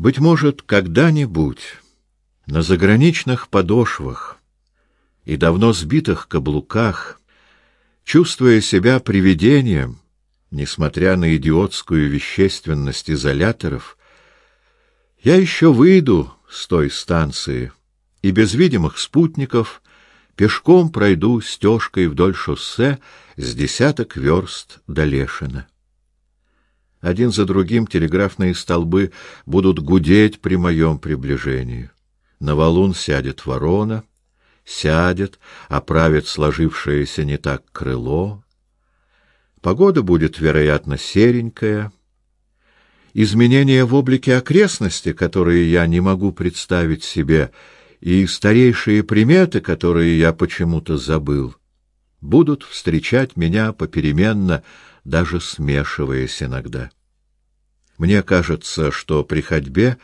Быть может, когда-нибудь на заграничных подошвах и давно сбитых каблуках, чувствуя себя привидением, несмотря на идиотскую вещественность изоляторов, я еще выйду с той станции и без видимых спутников пешком пройду стежкой вдоль шоссе с десяток верст до Лешина. Один за другим телеграфные столбы будут гудеть при моем приближении. На валун сядет ворона, сядет, оправит сложившееся не так крыло. Погода будет, вероятно, серенькая. Изменения в облике окрестности, которые я не могу представить себе, и старейшие приметы, которые я почему-то забыл, будут встречать меня попеременно, даже смешиваясь иногда. Мне кажется, что при ходьбе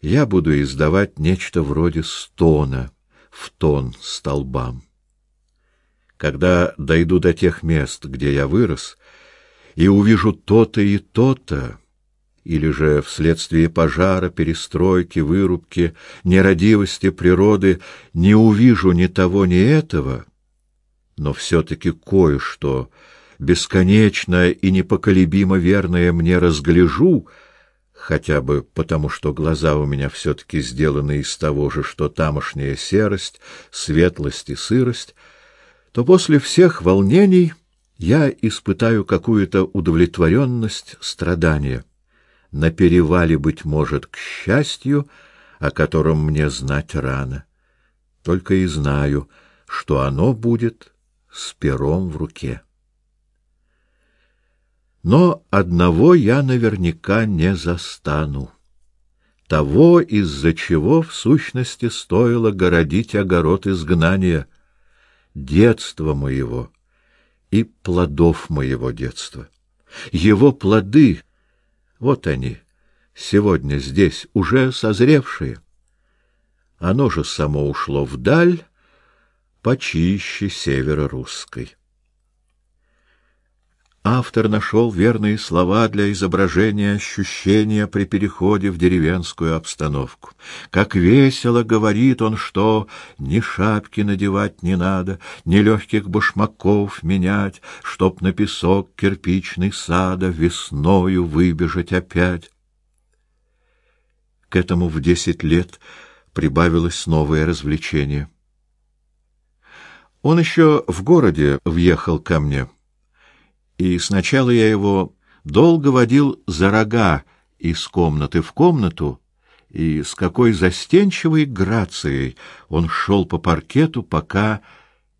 я буду издавать нечто вроде стона в тон столбам. Когда дойду до тех мест, где я вырос, и увижу то-то и то-то, или же вследствие пожара, перестройки, вырубки, нерадивости природы не увижу ни того, ни этого, но все-таки кое-что бесконечно и непоколебимо верное мне разгляжу, хотя бы потому, что глаза у меня все-таки сделаны из того же, что тамошняя серость, светлость и сырость, то после всех волнений я испытаю какую-то удовлетворенность страдания. На перевале, быть может, к счастью, о котором мне знать рано. Только и знаю, что оно будет с пером в руке. Но одного я наверняка не застану. Того, из-за чего в сущности стоило городить огород изгнания, детства моего и плодов моего детства. Его плоды, вот они, сегодня здесь, уже созревшие. Оно же само ушло вдаль, почище севера русской. Автор нашел верные слова для изображения ощущения при переходе в деревенскую обстановку. Как весело говорит он, что ни шапки надевать не надо, ни легких башмаков менять, чтоб на песок кирпичный сада весною выбежать опять. К этому в десять лет прибавилось новое развлечение. Он еще в городе въехал ко мне — и сначала я его долго водил за рога из комнаты в комнату, и с какой застенчивой грацией он шел по паркету, пока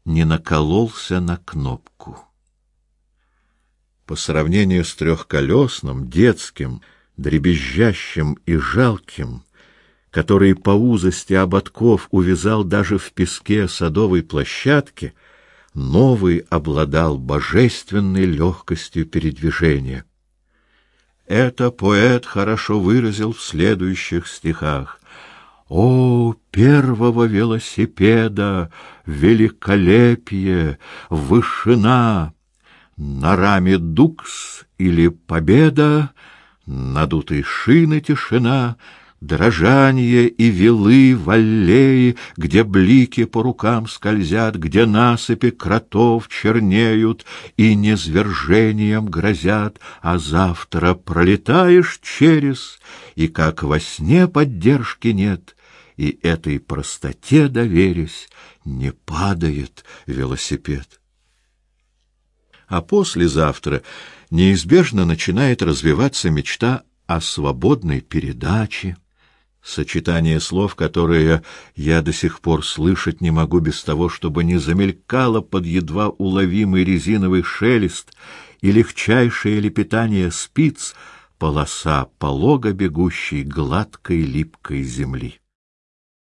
не накололся на кнопку. По сравнению с трехколесным, детским, дребезжащим и жалким, который по узости ободков увязал даже в песке садовой площадки — новый обладал божественной легкостью передвижения. Это поэт хорошо выразил в следующих стихах. О, первого велосипеда, великолепие, вышина, на раме дукс или победа, надутой шины тишина — дрожание и вилы в аллее, где блики по рукам скользят, где насыпи кротов чернеют и незвержением грозят, а завтра пролетаешь через, и как во сне поддержки нет, и этой простоте доверясь, не падает велосипед. А послезавтра неизбежно начинает развиваться мечта о свободной передаче, Сочетание слов, которые я до сих пор слышать не могу без того, чтобы не замелькало под едва уловимый резиновый шелест и легчайшее лепетание спиц, полоса полого бегущей гладкой липкой земли.